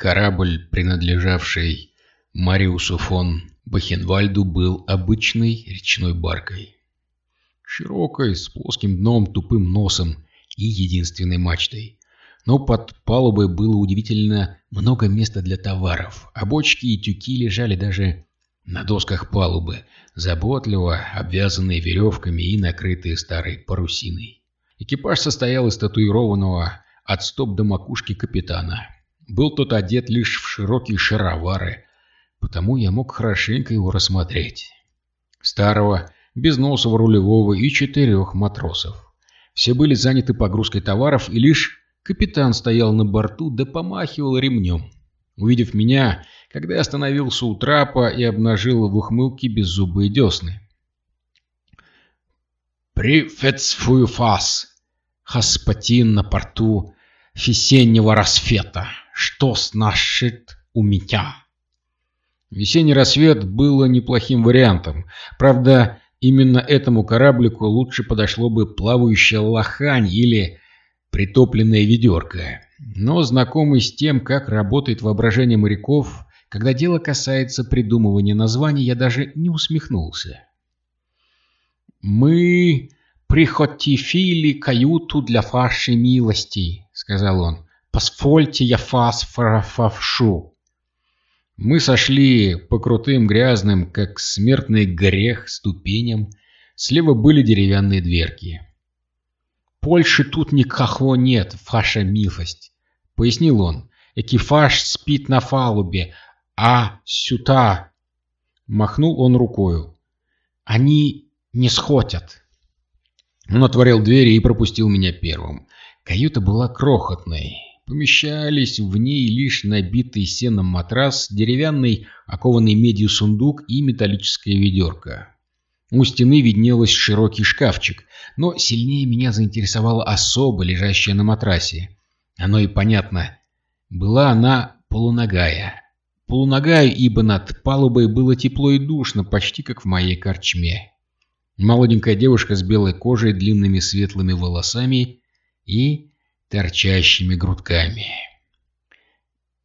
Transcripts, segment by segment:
Корабль, принадлежавший Мариусу фон Бахенвальду, был обычной речной баркой. Широкой, с плоским дном, тупым носом и единственной мачтой. Но под палубой было удивительно много места для товаров, а бочки и тюки лежали даже на досках палубы, заботливо обвязанные веревками и накрытые старой парусиной. Экипаж состоял из татуированного от стоп до макушки капитана. Был тот одет лишь в широкие шаровары, потому я мог хорошенько его рассмотреть. Старого, безносого рулевого и четырех матросов. Все были заняты погрузкой товаров, и лишь капитан стоял на борту да помахивал ремнем. Увидев меня, когда я остановился у трапа и обнажил в ухмылке беззубые десны. «Приветствую вас, господин на порту весеннего рассвета. Что значит у меня?» Весенний рассвет было неплохим вариантом. Правда, именно этому кораблику лучше подошло бы плавающая лохань или притопленная ведерко. Но знакомый с тем, как работает воображение моряков, когда дело касается придумывания названий, я даже не усмехнулся. «Мы прихотифили каюту для вашей милости», — сказал он. «Позвольте я вас фарафавшу». Мы сошли по крутым грязным, как смертный грех, ступеням. Слева были деревянные дверки. «Польши тут никакого нет, ваша милость», — пояснил он. «Экипаж спит на фалубе, а сюда...» Махнул он рукою. «Они не сходят». Он отворил двери и пропустил меня первым. Каюта была крохотной. Помещались в ней лишь набитый сеном матрас, деревянный, окованный медью сундук и металлическая ведерко. У стены виднелось широкий шкафчик, но сильнее меня заинтересовала особа, лежащая на матрасе. Оно и понятно. Была она полуногая. Полуногая, ибо над палубой было тепло и душно, почти как в моей корчме. Молоденькая девушка с белой кожей, длинными светлыми волосами и торчащими грудками.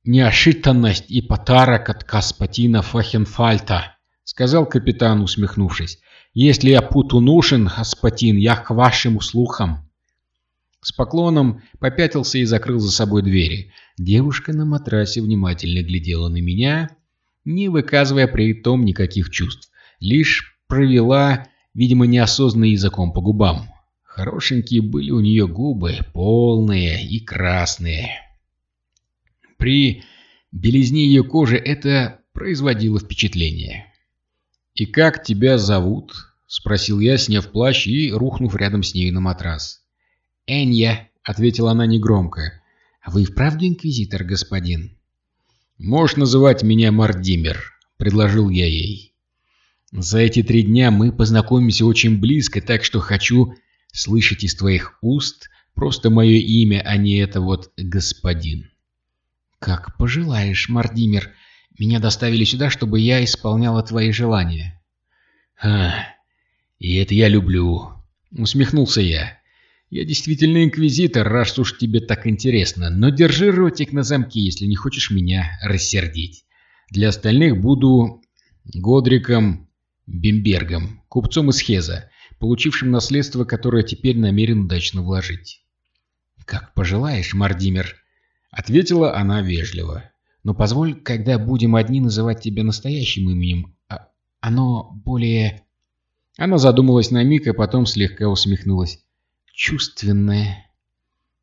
«Неошитанность и потарок от Каспатина Фахенфальта», — сказал капитан, усмехнувшись. «Если я путу нужен, господин, я к вашим услугам». С поклоном попятился и закрыл за собой двери. Девушка на матрасе внимательно глядела на меня, не выказывая при том никаких чувств, лишь провела, видимо, неосознанно языком по губам. Хорошенькие были у нее губы, полные и красные. При белизне ее кожи это производило впечатление. «И как тебя зовут?» — спросил я, сняв плащ и рухнув рядом с ней на матрас. «Энья», — ответила она негромко. «А вы вправду инквизитор, господин?» «Можешь называть меня Мардимер», — предложил я ей. «За эти три дня мы познакомимся очень близко, так что хочу слышать из твоих уст просто мое имя, а не это вот господин. Как пожелаешь, Мардимир. Меня доставили сюда, чтобы я исполняла твои желания. А, и это я люблю. Усмехнулся я. Я действительно инквизитор, раз уж тебе так интересно, но держи ротик на замке, если не хочешь меня рассердить. Для остальных буду Годриком Бимбергом, купцом из Хеза получившим наследство, которое теперь намерен удачно вложить. «Как пожелаешь, Мардимер», — ответила она вежливо. «Но позволь, когда будем одни, называть тебя настоящим именем. А оно более...» Она задумалась на миг, а потом слегка усмехнулась. «Чувственное».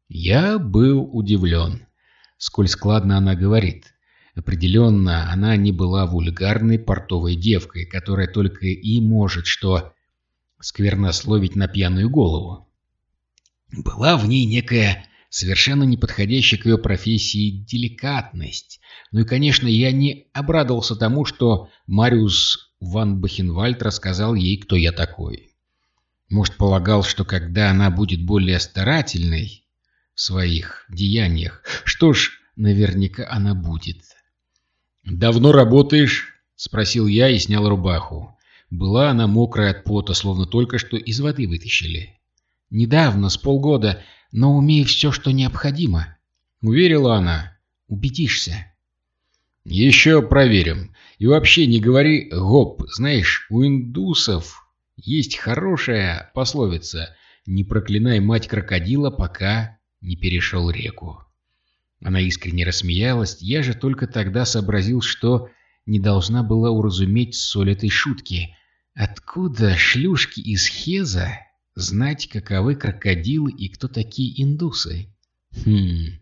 Я был удивлен, сколь складно она говорит. Определенно, она не была вульгарной портовой девкой, которая только и может что сквернословить на пьяную голову. Была в ней некая совершенно неподходящая к ее профессии деликатность. Ну и, конечно, я не обрадовался тому, что Мариус ван Бахенвальд рассказал ей, кто я такой. Может, полагал, что когда она будет более старательной в своих деяниях, что ж, наверняка она будет. «Давно работаешь?» — спросил я и снял рубаху. Была она мокрая от пота, словно только что из воды вытащили. «Недавно, с полгода, но умею все, что необходимо», — уверила она. «Убедишься». Еще проверим. И вообще не говори «гоп». Знаешь, у индусов есть хорошая пословица «Не проклинай мать крокодила, пока не перешел реку». Она искренне рассмеялась, я же только тогда сообразил, что не должна была уразуметь соль этой шутки. Откуда шлюшки из Хеза знать, каковы крокодилы и кто такие индусы? Хм...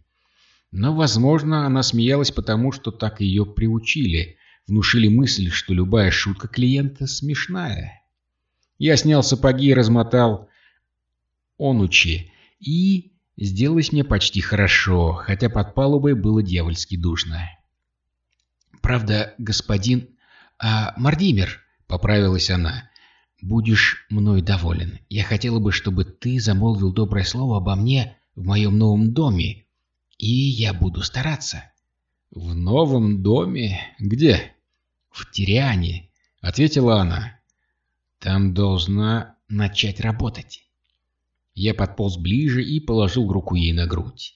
Но, возможно, она смеялась потому, что так ее приучили, внушили мысль, что любая шутка клиента смешная. Я снял сапоги и размотал онучи, и сделалось мне почти хорошо, хотя под палубой было дьявольски душно. «Правда, господин... А, Мардимер», — поправилась она, — «будешь мной доволен. Я хотела бы, чтобы ты замолвил доброе слово обо мне в моем новом доме, и я буду стараться. В новом доме? Где? В Тириане, ответила она. Там должна начать работать. Я подполз ближе и положил руку ей на грудь.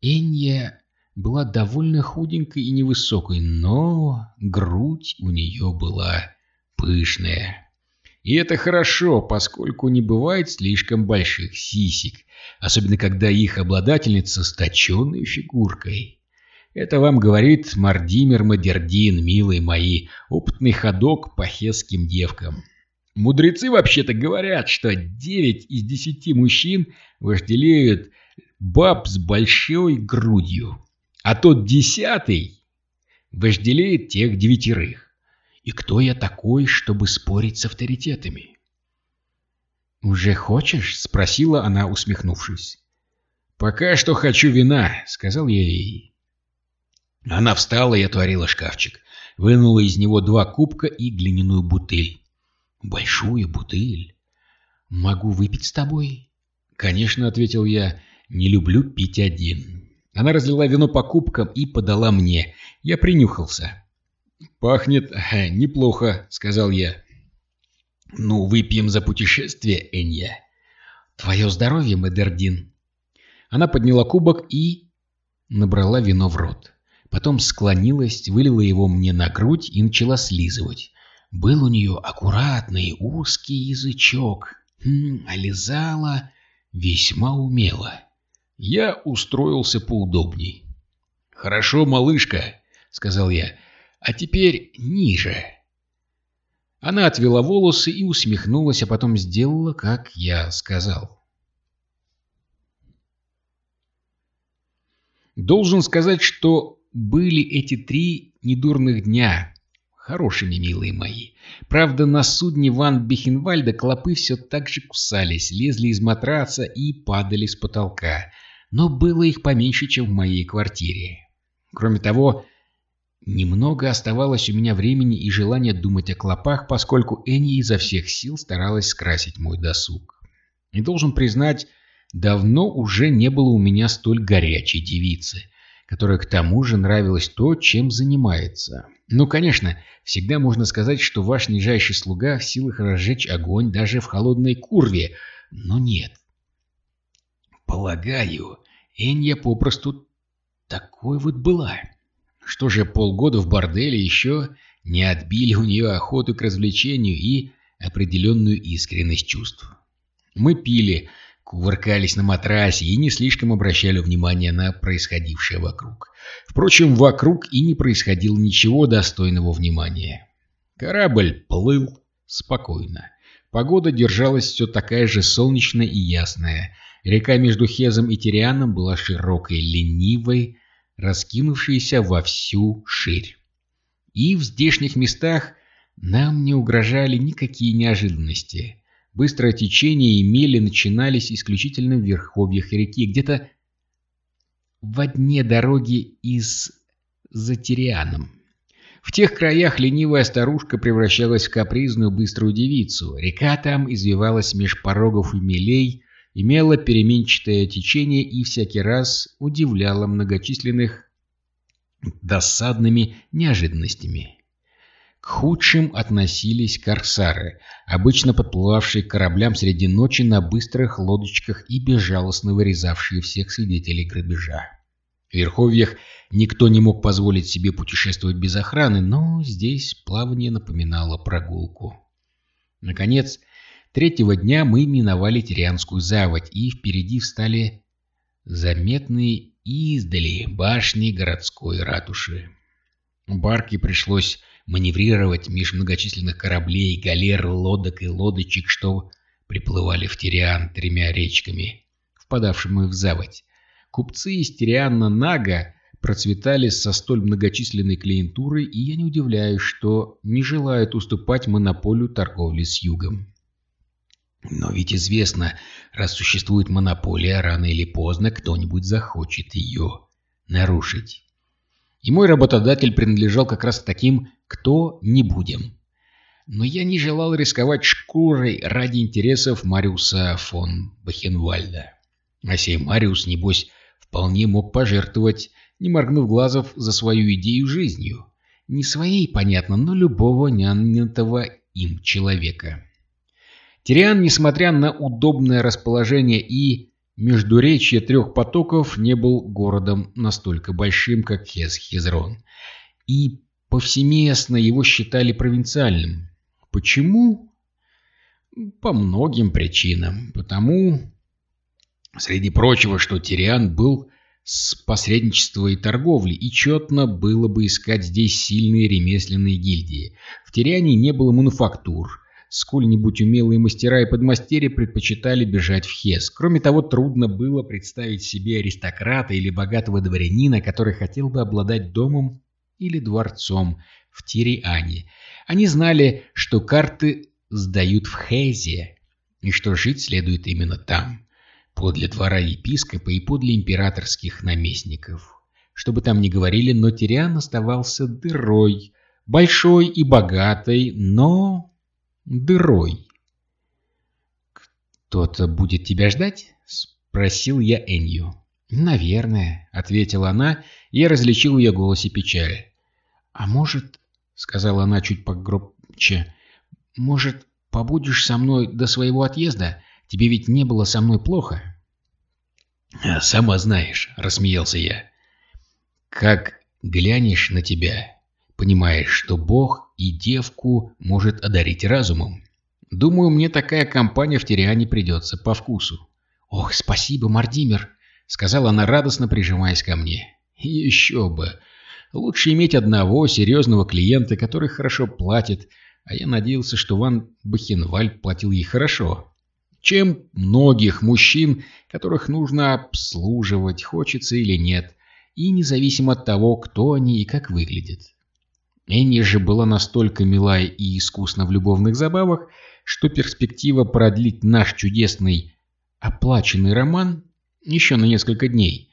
Энья была довольно худенькой и невысокой, но грудь у нее была пышная. И это хорошо, поскольку не бывает слишком больших сисек, особенно когда их обладательница с точенной фигуркой. Это вам говорит Мардимер Мадердин, милые мои, опытный ходок по хесским девкам. Мудрецы вообще-то говорят, что 9 из 10 мужчин вожделеют баб с большой грудью, а тот десятый вожделеет тех девятерых. И кто я такой, чтобы спорить с авторитетами? «Уже хочешь?» — спросила она, усмехнувшись. «Пока что хочу вина», — сказал я ей. Она встала и отворила шкафчик, вынула из него два кубка и глиняную бутыль. «Большую бутыль. Могу выпить с тобой?» «Конечно», — ответил я, — «не люблю пить один». Она разлила вино по кубкам и подала мне. Я принюхался. «Пахнет э, неплохо», — сказал я. «Ну, выпьем за путешествие, Энья». «Твое здоровье, Медердин». Она подняла кубок и набрала вино в рот. Потом склонилась, вылила его мне на грудь и начала слизывать. Был у нее аккуратный узкий язычок, хм, весьма умело. Я устроился поудобней. «Хорошо, малышка», — сказал я, а теперь ниже. Она отвела волосы и усмехнулась, а потом сделала, как я сказал. Должен сказать, что были эти три недурных дня хорошими, милые мои. Правда, на судне Ван Бехенвальда клопы все так же кусались, лезли из матраца и падали с потолка. Но было их поменьше, чем в моей квартире. Кроме того, Немного оставалось у меня времени и желания думать о клопах, поскольку Энни изо всех сил старалась скрасить мой досуг. И должен признать, давно уже не было у меня столь горячей девицы, которая к тому же нравилось то, чем занимается. Ну, конечно, всегда можно сказать, что ваш нижайший слуга в силах разжечь огонь даже в холодной курве, но нет. Полагаю, Энья попросту такой вот была. Что же полгода в борделе еще не отбили у нее охоту к развлечению и определенную искренность чувств. Мы пили, кувыркались на матрасе и не слишком обращали внимание на происходившее вокруг. Впрочем, вокруг и не происходило ничего достойного внимания. Корабль плыл спокойно. Погода держалась все такая же солнечная и ясная. Река между Хезом и Тирианом была широкой, ленивой, раскинувшиеся во всю ширь. И в здешних местах нам не угрожали никакие неожиданности. Быстрое течение и мели начинались исключительно в верховьях реки, где-то в дне дороги из Затерианом. В тех краях ленивая старушка превращалась в капризную быструю девицу. Река там извивалась меж порогов и мелей, имела переменчатое течение и всякий раз удивляла многочисленных досадными неожиданностями. К худшим относились корсары, обычно подплывавшие к кораблям среди ночи на быстрых лодочках и безжалостно вырезавшие всех свидетелей грабежа. В Верховьях никто не мог позволить себе путешествовать без охраны, но здесь плавание напоминало прогулку. Наконец, третьего дня мы миновали Тирианскую заводь, и впереди встали заметные издали башни городской ратуши. Барке пришлось маневрировать меж многочисленных кораблей, галер, лодок и лодочек, что приплывали в Тириан тремя речками, впадавшими в заводь. Купцы из Тириана Нага процветали со столь многочисленной клиентурой, и я не удивляюсь, что не желают уступать монополию торговли с югом. Но ведь известно, раз существует монополия, рано или поздно кто-нибудь захочет ее нарушить. И мой работодатель принадлежал как раз таким «кто не будем». Но я не желал рисковать шкурой ради интересов Мариуса фон Бахенвальда. А сей Мариус, небось, вполне мог пожертвовать, не моргнув глазов за свою идею жизнью. Не своей, понятно, но любого нянятого им человека. Тириан, несмотря на удобное расположение и Междуречье трех потоков не был городом настолько большим, как Хес-Хезрон, и повсеместно его считали провинциальным. Почему? По многим причинам. Потому, среди прочего, что Тириан был с посредничества и торговли, и четно было бы искать здесь сильные ремесленные гильдии. В Тириане не было мануфактур, Сколь-нибудь умелые мастера и подмастерья предпочитали бежать в Хес. Кроме того, трудно было представить себе аристократа или богатого дворянина, который хотел бы обладать домом или дворцом в Тириане. Они знали, что карты сдают в Хезе, и что жить следует именно там, подле двора епископа и подле императорских наместников. Что бы там ни говорили, но Тириан оставался дырой, большой и богатой, но дырой. «Кто-то будет тебя ждать?» — спросил я Энью. «Наверное», — ответила она, и я различил в ее голосе печаль. «А может...» — сказала она чуть погромче. «Может, побудешь со мной до своего отъезда? Тебе ведь не было со мной плохо?» «Сама знаешь», — рассмеялся я. «Как глянешь на тебя, понимаешь, что Бог и девку может одарить разумом. Думаю, мне такая компания в Тириане придется по вкусу. «Ох, спасибо, Мардимер!» — сказала она радостно, прижимаясь ко мне. «Еще бы! Лучше иметь одного серьезного клиента, который хорошо платит, а я надеялся, что Ван Бахенвальд платил ей хорошо, чем многих мужчин, которых нужно обслуживать, хочется или нет, и независимо от того, кто они и как выглядят. Энни же была настолько мила и искусна в любовных забавах, что перспектива продлить наш чудесный оплаченный роман еще на несколько дней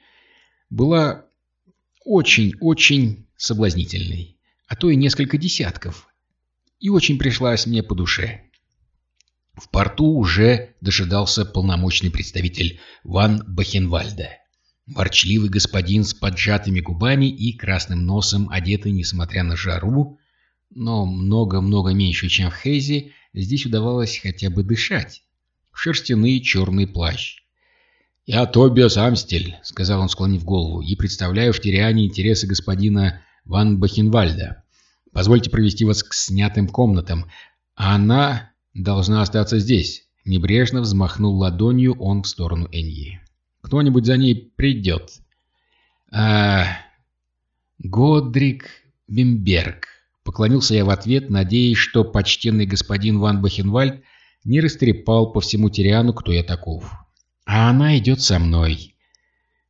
была очень-очень соблазнительной, а то и несколько десятков, и очень пришлась мне по душе. В порту уже дожидался полномочный представитель Ван Бахенвальда. Ворчливый господин с поджатыми губами и красным носом, одетый, несмотря на жару, но много-много меньше, чем в Хейзе, здесь удавалось хотя бы дышать. Шерстяный черный плащ. «Я Тобиас Амстель», — сказал он, склонив голову, — «и представляю в Тириане интересы господина Ван Бахенвальда. Позвольте провести вас к снятым комнатам, она должна остаться здесь». Небрежно взмахнул ладонью он в сторону Эньи. Кто-нибудь за ней придет. А... Годрик Вимберг. Поклонился я в ответ, надеясь, что почтенный господин Ван Бахенвальд не растрепал по всему Тириану, кто я таков. А она идет со мной.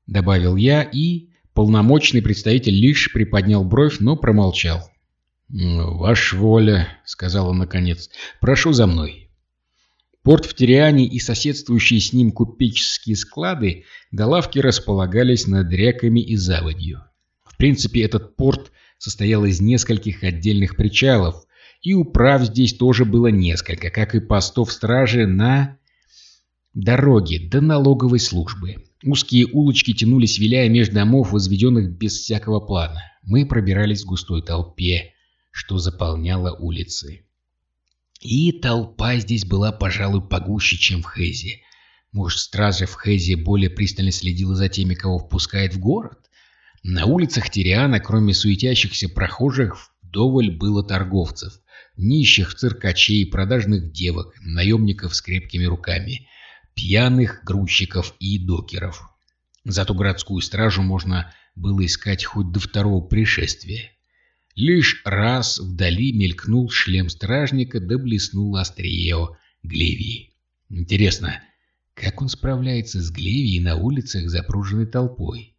Добавил я, и полномочный представитель лишь приподнял бровь, но промолчал. «Ваша воля», — сказал он наконец, — «прошу за мной». Порт в Тириане и соседствующие с ним купеческие склады до лавки располагались над реками и заводью. В принципе, этот порт состоял из нескольких отдельных причалов, и управ здесь тоже было несколько, как и постов стражи на дороге до налоговой службы. Узкие улочки тянулись, виляя между домов, возведенных без всякого плана. Мы пробирались в густой толпе, что заполняло улицы. И толпа здесь была, пожалуй, погуще, чем в Хейзе. Может, стража в Хейзе более пристально следила за теми, кого впускает в город? На улицах Тириана, кроме суетящихся прохожих, вдоволь было торговцев, нищих циркачей, продажных девок, наемников с крепкими руками, пьяных грузчиков и докеров. Зато городскую стражу можно было искать хоть до второго пришествия. Лишь раз вдали мелькнул шлем стражника, да блеснул острие Глевии. Интересно, как он справляется с Глевией на улицах, запруженной толпой?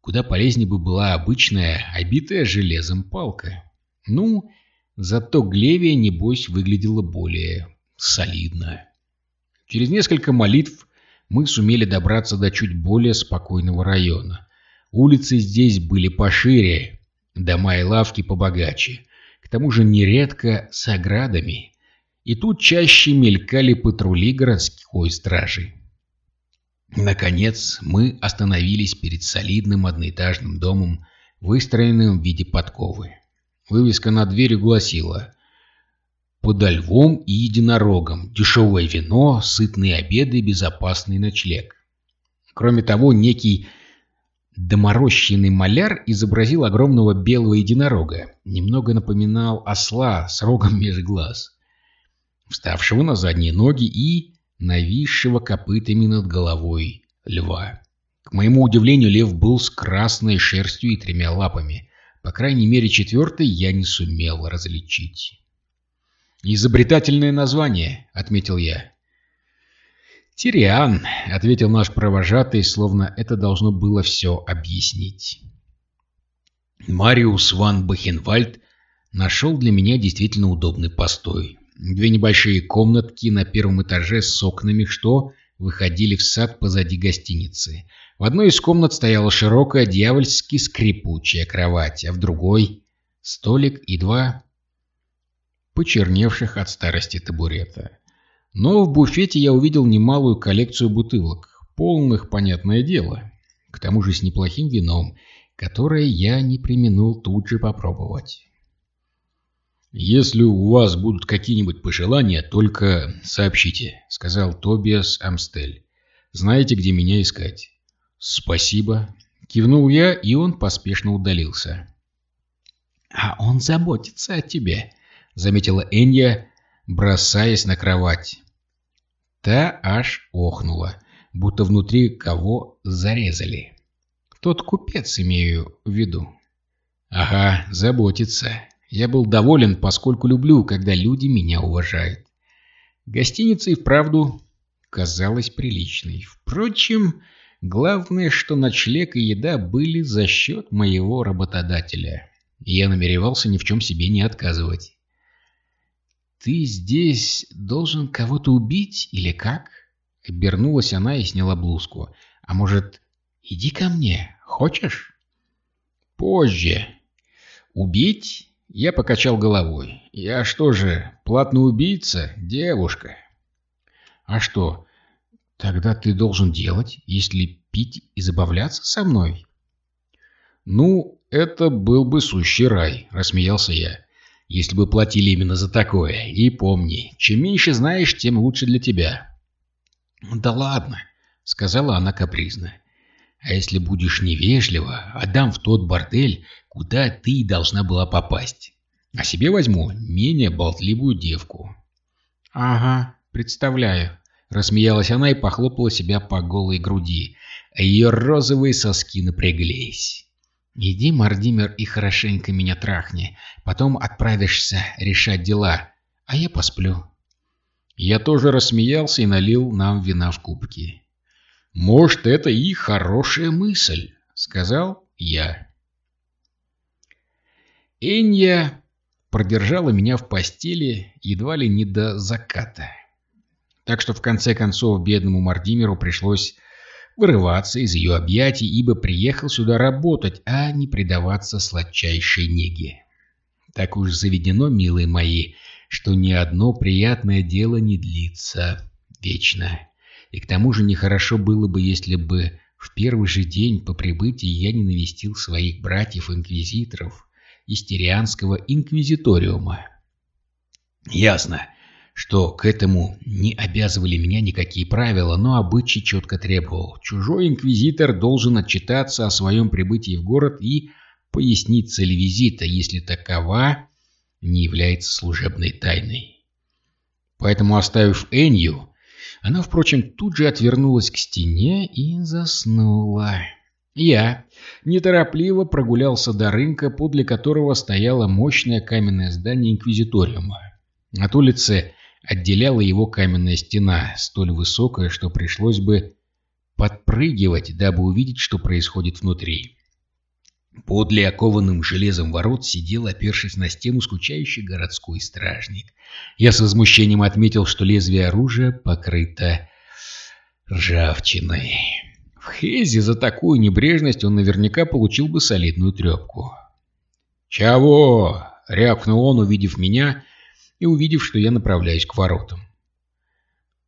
Куда полезнее бы была обычная, обитая железом палка. Ну, зато Глевия, небось, выглядела более солидно. Через несколько молитв мы сумели добраться до чуть более спокойного района. Улицы здесь были пошире, дома и лавки побогаче, к тому же нередко с оградами. И тут чаще мелькали патрули городской стражи. Наконец мы остановились перед солидным одноэтажным домом, выстроенным в виде подковы. Вывеска на двери гласила «Подо львом и единорогом, дешевое вино, сытные обеды, безопасный ночлег». Кроме того, некий доморощенный маляр изобразил огромного белого единорога, немного напоминал осла с рогом меж глаз, вставшего на задние ноги и нависшего копытами над головой льва. К моему удивлению, лев был с красной шерстью и тремя лапами. По крайней мере, четвертый я не сумел различить. «Изобретательное название», — отметил я. «Тириан», — ответил наш провожатый, словно это должно было все объяснить. Мариус ван Бахенвальд нашел для меня действительно удобный постой. Две небольшие комнатки на первом этаже с окнами, что выходили в сад позади гостиницы. В одной из комнат стояла широкая, дьявольски скрипучая кровать, а в другой — столик и два почерневших от старости табурета. Но в буфете я увидел немалую коллекцию бутылок, полных, понятное дело, к тому же с неплохим вином, которое я не применул тут же попробовать. «Если у вас будут какие-нибудь пожелания, только сообщите», — сказал Тобиас Амстель. «Знаете, где меня искать?» «Спасибо», — кивнул я, и он поспешно удалился. «А он заботится о тебе», — заметила Энья, бросаясь на кровать. Та аж охнула, будто внутри кого зарезали. Тот купец, имею в виду. «Ага, заботится», я был доволен, поскольку люблю, когда люди меня уважают. Гостиница и вправду казалась приличной. Впрочем, главное, что ночлег и еда были за счет моего работодателя. Я намеревался ни в чем себе не отказывать. «Ты здесь должен кого-то убить или как?» Обернулась она и сняла блузку. «А может, иди ко мне? Хочешь?» «Позже. Убить?» Я покачал головой. «Я что же, платный убийца, девушка?» «А что, тогда ты должен делать, если пить и забавляться со мной?» «Ну, это был бы сущий рай», — рассмеялся я. «Если бы платили именно за такое. И помни, чем меньше знаешь, тем лучше для тебя». «Да ладно», — сказала она капризно. А если будешь невежлива, отдам в тот бордель, куда ты должна была попасть. А себе возьму менее болтливую девку. — Ага, представляю. Рассмеялась она и похлопала себя по голой груди, а ее розовые соски напряглись. «Иди, Мардимер, и хорошенько меня трахни. Потом отправишься решать дела, а я посплю». Я тоже рассмеялся и налил нам вина в кубки. «Может, это и хорошая мысль», — сказал я. Энья продержала меня в постели едва ли не до заката. Так что в конце концов бедному Мардимеру пришлось вырываться из ее объятий, ибо приехал сюда работать, а не предаваться сладчайшей неге. Так уж заведено, милые мои, что ни одно приятное дело не длится вечно. И к тому же нехорошо было бы, если бы в первый же день по прибытии я не навестил своих братьев-инквизиторов из Тирианского инквизиториума. Ясно, что к этому не обязывали меня никакие правила, но обычай четко требовал. Чужой инквизитор должен отчитаться о своем прибытии в город и пояснить цель визита, если такова не является служебной тайной. Поэтому, оставив Энью, она, впрочем, тут же отвернулась к стене и заснула. Я неторопливо прогулялся до рынка, подле которого стояло мощное каменное здание инквизиториума. От улицы отделяла его каменная стена, столь высокая, что пришлось бы подпрыгивать, дабы увидеть, что происходит внутри. Подле окованным железом ворот сидел, опершись на стену, скучающий городской стражник. Я с возмущением отметил, что лезвие оружия покрыто ржавчиной. В Хезе за такую небрежность он наверняка получил бы солидную трепку. «Чего?» — рявкнул он, увидев меня и увидев, что я направляюсь к воротам.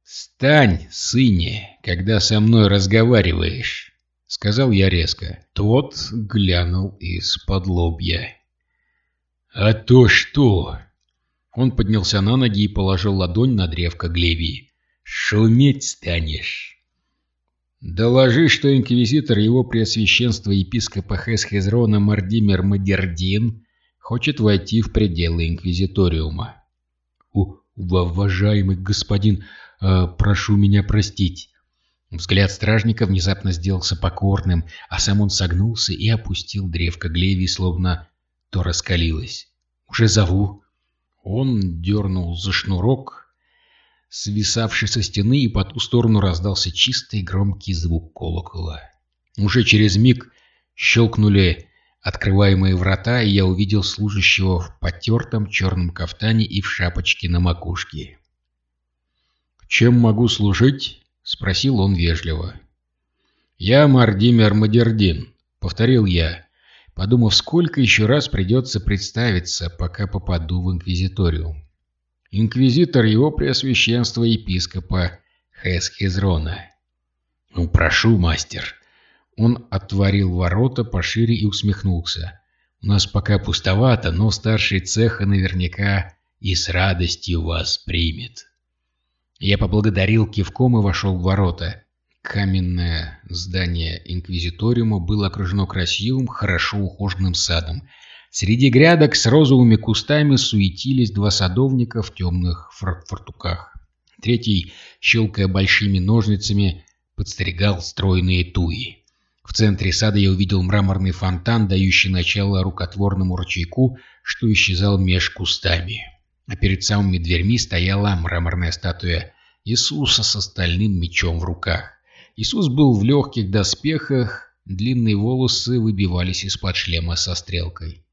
«Стань, сыне, когда со мной разговариваешь», — сказал я резко. Тот глянул из-под лобья. «А то что?» Он поднялся на ноги и положил ладонь на древко Глевии. «Шуметь станешь!» «Доложи, что инквизитор его преосвященства епископа Хесхезрона Мардимер Мадердин хочет войти в пределы инквизиториума». «Уважаемый господин, э, прошу меня простить». Взгляд стражника внезапно сделался покорным, а сам он согнулся и опустил древко Глевии, словно то раскалилось. «Уже зову». Он дернул за шнурок, свисавший со стены, и по ту сторону раздался чистый громкий звук колокола. Уже через миг щелкнули открываемые врата, и я увидел служащего в потертом черном кафтане и в шапочке на макушке. «Чем могу служить?» — спросил он вежливо. «Я Мардимер Мадердин», — повторил я, подумав, сколько еще раз придется представиться, пока попаду в инквизиториум. Инквизитор его преосвященства епископа Хесхезрона. «Ну, прошу, мастер», он отворил ворота пошире и усмехнулся. «У нас пока пустовато, но старший цеха наверняка и с радостью вас примет». Я поблагодарил кивком и вошел в ворота. Каменное здание инквизиториума было окружено красивым, хорошо ухоженным садом. Среди грядок с розовыми кустами суетились два садовника в темных фартуках. Третий, щелкая большими ножницами, подстерегал стройные туи. В центре сада я увидел мраморный фонтан, дающий начало рукотворному ручейку, что исчезал меж кустами. А перед самыми дверьми стояла мраморная статуя Иисуса с остальным мечом в руках. Иисус был в легких доспехах, длинные волосы выбивались из-под шлема со стрелкой.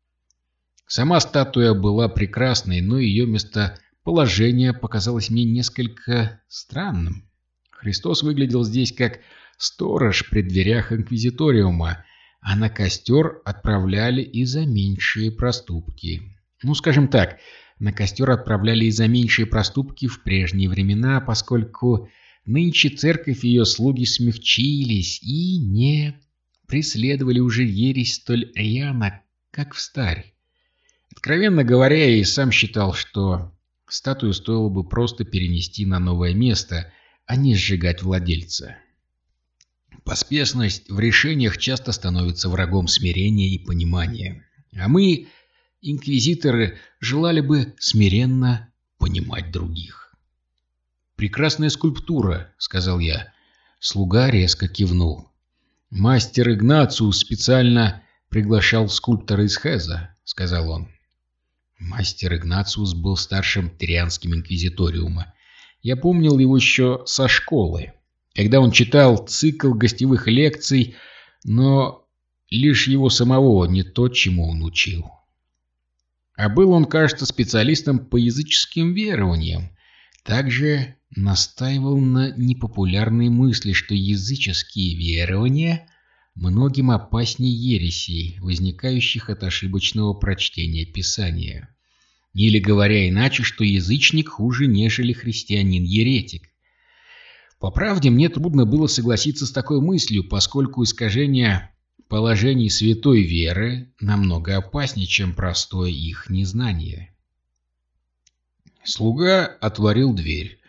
Сама статуя была прекрасной, но ее местоположение показалось мне несколько странным. Христос выглядел здесь как сторож при дверях инквизиториума, а на костер отправляли и за меньшие проступки. Ну, скажем так, на костер отправляли и за меньшие проступки в прежние времена, поскольку нынче церковь и ее слуги смягчились и не преследовали уже ересь столь рьяно, как в старь. Откровенно говоря, я и сам считал, что статую стоило бы просто перенести на новое место, а не сжигать владельца. Поспешность в решениях часто становится врагом смирения и понимания. А мы, инквизиторы, желали бы смиренно понимать других. «Прекрасная скульптура», — сказал я. Слуга резко кивнул. «Мастер Игнациус специально приглашал скульптора из Хеза», — сказал он. Мастер Игнациус был старшим Трианским инквизиториума. Я помнил его еще со школы когда он читал цикл гостевых лекций, но лишь его самого, не то, чему он учил. А был он, кажется, специалистом по языческим верованиям. Также настаивал на непопулярной мысли, что языческие верования многим опаснее ересей, возникающих от ошибочного прочтения Писания. Или, говоря иначе, что язычник хуже, нежели христианин-еретик. По правде, мне трудно было согласиться с такой мыслью, поскольку искажение положений святой веры намного опаснее, чем простое их незнание. Слуга отворил дверь,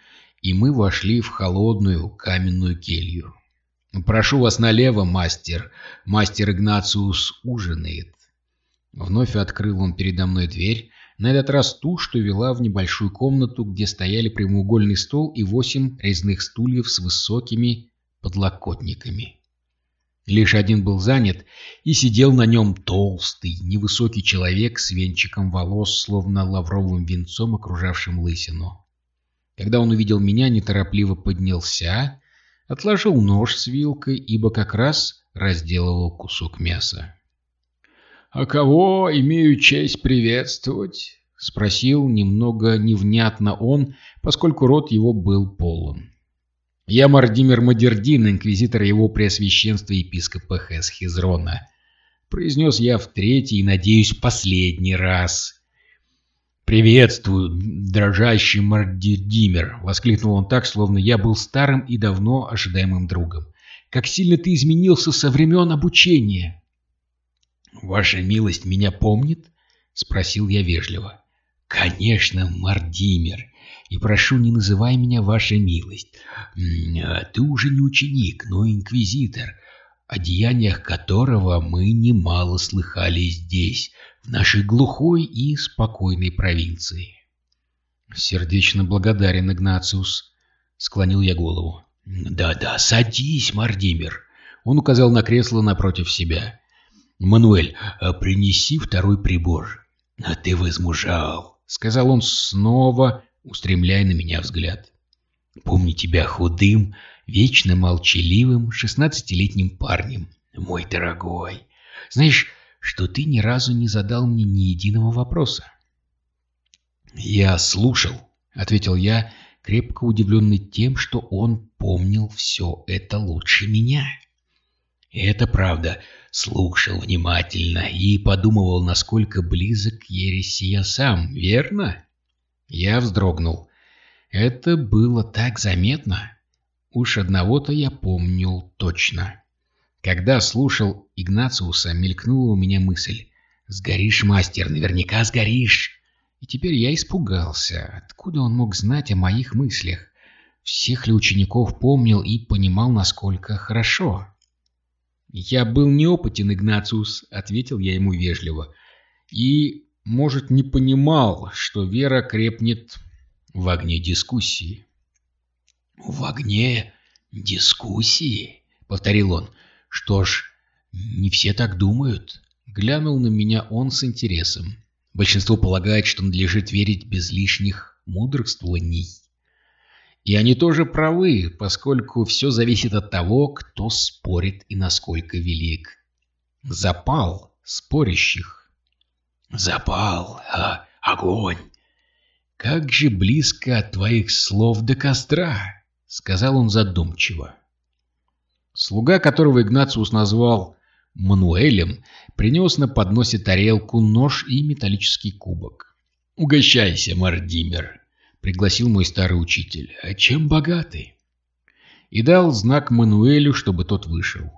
и мы вошли в холодную каменную келью. «Прошу вас налево, мастер. Мастер Игнациус ужинает». Вновь открыл он передо мной дверь, на этот раз ту, что вела в небольшую комнату, где стояли прямоугольный стол и восемь резных стульев с высокими подлокотниками. Лишь один был занят, и сидел на нем толстый, невысокий человек с венчиком волос, словно лавровым венцом, окружавшим лысину. Когда он увидел меня, неторопливо поднялся, отложил нож с вилкой, ибо как раз разделывал кусок мяса. — А кого имею честь приветствовать? — спросил немного невнятно он, поскольку рот его был полон. Я Мардимир Мадердин, инквизитор его преосвященства епископа Хесхизрона. Произнес я в третий и, надеюсь, последний раз. «Приветствую, дрожащий Мардимир!» — воскликнул он так, словно я был старым и давно ожидаемым другом. «Как сильно ты изменился со времен обучения!» «Ваша милость меня помнит?» — спросил я вежливо. «Конечно, Мардимир и прошу, не называй меня ваша милость. А ты уже не ученик, но инквизитор, о деяниях которого мы немало слыхали здесь, в нашей глухой и спокойной провинции. Сердечно благодарен, Игнациус, склонил я голову. Да-да, садись, Мардимир. Он указал на кресло напротив себя. Мануэль, а принеси второй прибор. А ты возмужал, сказал он снова устремляя на меня взгляд. «Помню тебя худым, вечно молчаливым, шестнадцатилетним парнем, мой дорогой. Знаешь, что ты ни разу не задал мне ни единого вопроса?» «Я слушал», — ответил я, крепко удивленный тем, что он помнил все это лучше меня. «Это правда», слушал внимательно и подумывал, насколько близок к ереси я сам, верно? Я вздрогнул. Это было так заметно. Уж одного-то я помнил точно. Когда слушал Игнациуса, мелькнула у меня мысль. «Сгоришь, мастер, наверняка сгоришь!» И теперь я испугался. Откуда он мог знать о моих мыслях? Всех ли учеников помнил и понимал, насколько хорошо? «Я был неопытен, Игнациус», — ответил я ему вежливо. «И может, не понимал, что вера крепнет в огне дискуссии. «В огне дискуссии?» — повторил он. «Что ж, не все так думают». Глянул на меня он с интересом. Большинство полагает, что надлежит верить без лишних мудрствований. И они тоже правы, поскольку все зависит от того, кто спорит и насколько велик. Запал спорящих Запал, а, огонь. Как же близко от твоих слов до костра, сказал он задумчиво. Слуга, которого Игнациус назвал Мануэлем, принес на подносе тарелку, нож и металлический кубок. «Угощайся, Мардимер», — пригласил мой старый учитель. «А чем богатый?» И дал знак Мануэлю, чтобы тот вышел.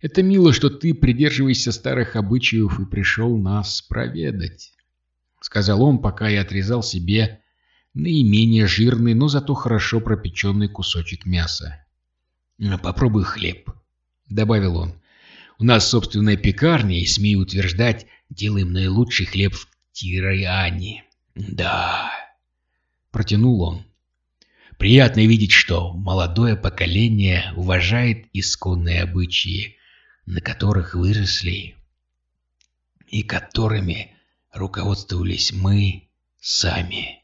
Это мило, что ты придерживаешься старых обычаев и пришел нас проведать, — сказал он, пока я отрезал себе наименее жирный, но зато хорошо пропеченный кусочек мяса. — Попробуй хлеб, — добавил он. — У нас собственная пекарня, и, смею утверждать, делаем наилучший хлеб в Тираяне. — Да, — протянул он. Приятно видеть, что молодое поколение уважает исконные обычаи, на которых выросли и которыми руководствовались мы сами.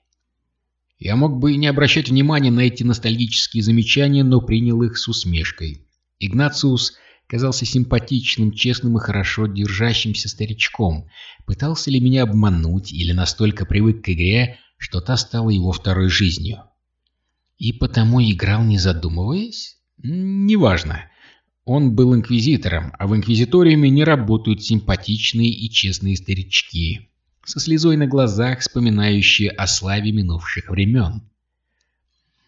Я мог бы и не обращать внимания на эти ностальгические замечания, но принял их с усмешкой. Игнациус казался симпатичным, честным и хорошо держащимся старичком. Пытался ли меня обмануть или настолько привык к игре, что та стала его второй жизнью? И потому играл, не задумываясь? Неважно. Он был инквизитором, а в инквизиториуме не работают симпатичные и честные старички, со слезой на глазах, вспоминающие о славе минувших времен.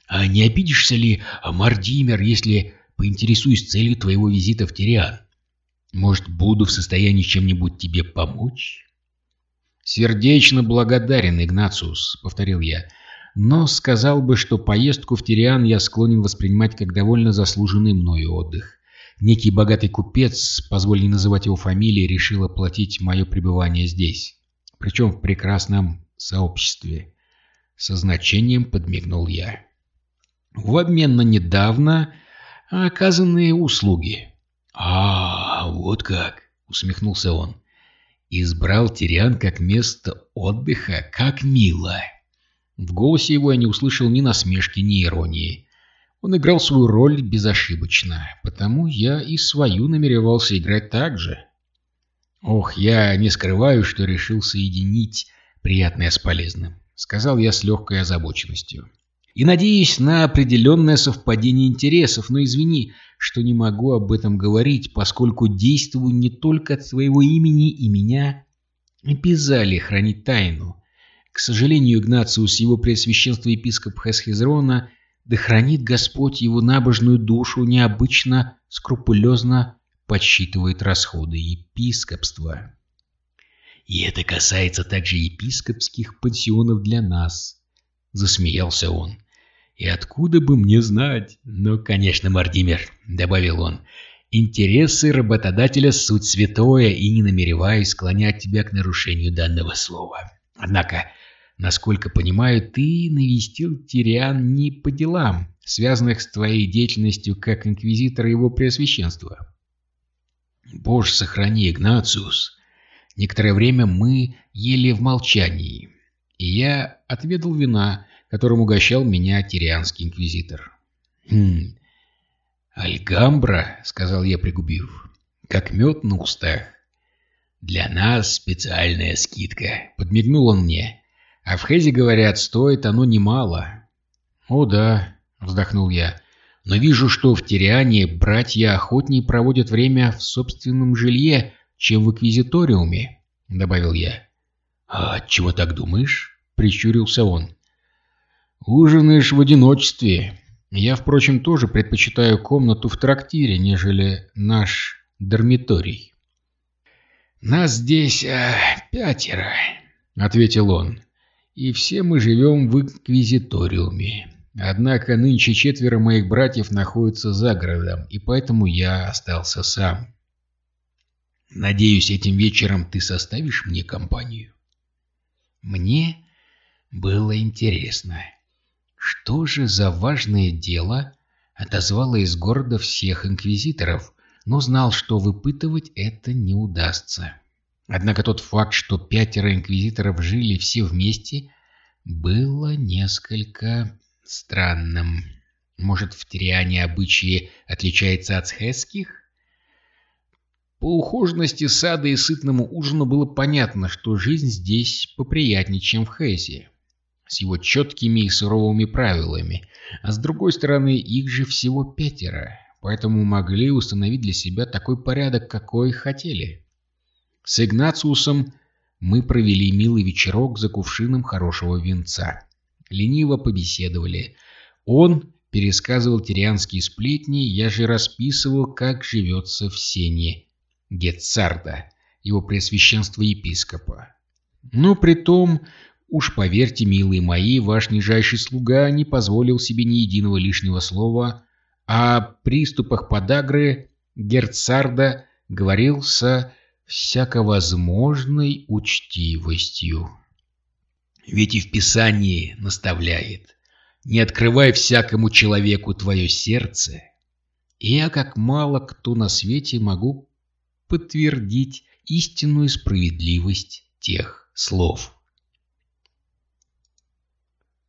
«А не обидишься ли, Мардимер, если поинтересуюсь целью твоего визита в Тириан? Может, буду в состоянии чем-нибудь тебе помочь?» «Сердечно благодарен, Игнациус», — повторил я. «Но сказал бы, что поездку в Тириан я склонен воспринимать как довольно заслуженный мною отдых. Некий богатый купец, позволь не называть его фамилией, решил оплатить мое пребывание здесь. Причем в прекрасном сообществе». Со значением подмигнул я. «В обмен на недавно оказанные услуги». «А, вот как!» — усмехнулся он. Избрал Тириан как место отдыха, как мило. В голосе его я не услышал ни насмешки, ни иронии. Он играл свою роль безошибочно, потому я и свою намеревался играть так же. Ох, я не скрываю, что решил соединить приятное с полезным, сказал я с легкой озабоченностью. И надеюсь на определенное совпадение интересов, но извини, что не могу об этом говорить, поскольку действую не только от своего имени и меня обязали хранить тайну. К сожалению, Игнациус, его преосвященство епископ Хесхизрона, да хранит Господь его набожную душу, необычно скрупулезно подсчитывает расходы епископства. И это касается также епископских пансионов для нас, засмеялся он. И откуда бы мне знать? Ну, конечно, Мардимер, добавил он. Интересы работодателя суть святое и не намереваюсь склонять тебя к нарушению данного слова. Однако, насколько понимаю, ты навестил Тириан не по делам, связанных с твоей деятельностью как инквизитора его преосвященства. Боже, сохрани, Игнациус. Некоторое время мы ели в молчании, и я отведал вина, которым угощал меня тирианский инквизитор. «Хм... Альгамбра», — сказал я, пригубив, — «как мед на устах». «Для нас специальная скидка», — подмигнул он мне. «А в Хезе, говорят, стоит оно немало». «О да», — вздохнул я, — «но вижу, что в Тириане братья охотнее проводят время в собственном жилье, чем в Эквизиториуме», — добавил я. «А чего так думаешь?» — прищурился он. Ужинаешь в одиночестве. Я, впрочем, тоже предпочитаю комнату в трактире, нежели наш дармиторий. «Нас здесь а, пятеро», — ответил он, — «и все мы живем в инквизиториуме. Однако нынче четверо моих братьев находятся за городом, и поэтому я остался сам. Надеюсь, этим вечером ты составишь мне компанию?» Мне было интересно. Что же за важное дело отозвало из города всех инквизиторов, но знал, что выпытывать это не удастся. Однако тот факт, что пятеро инквизиторов жили все вместе, было несколько странным. Может, в Тириане обычаи отличаются от схесских? По ухоженности сада и сытному ужину было понятно, что жизнь здесь поприятнее, чем в Хезе с его четкими и суровыми правилами, а с другой стороны их же всего пятеро, поэтому могли установить для себя такой порядок, какой хотели. С Игнациусом мы провели милый вечерок за кувшином хорошего винца. Лениво побеседовали. Он пересказывал тирианские сплетни, я же расписывал, как живется в сене Гетцарда, его преосвященства епископа. Но при том Уж поверьте, милые мои, ваш нижайший слуга не позволил себе ни единого лишнего слова, о приступах подагры Герцарда говорил со всяковозможной учтивостью. Ведь и в Писании наставляет «Не открывай всякому человеку твое сердце». И я, как мало кто на свете, могу подтвердить истинную справедливость тех слов.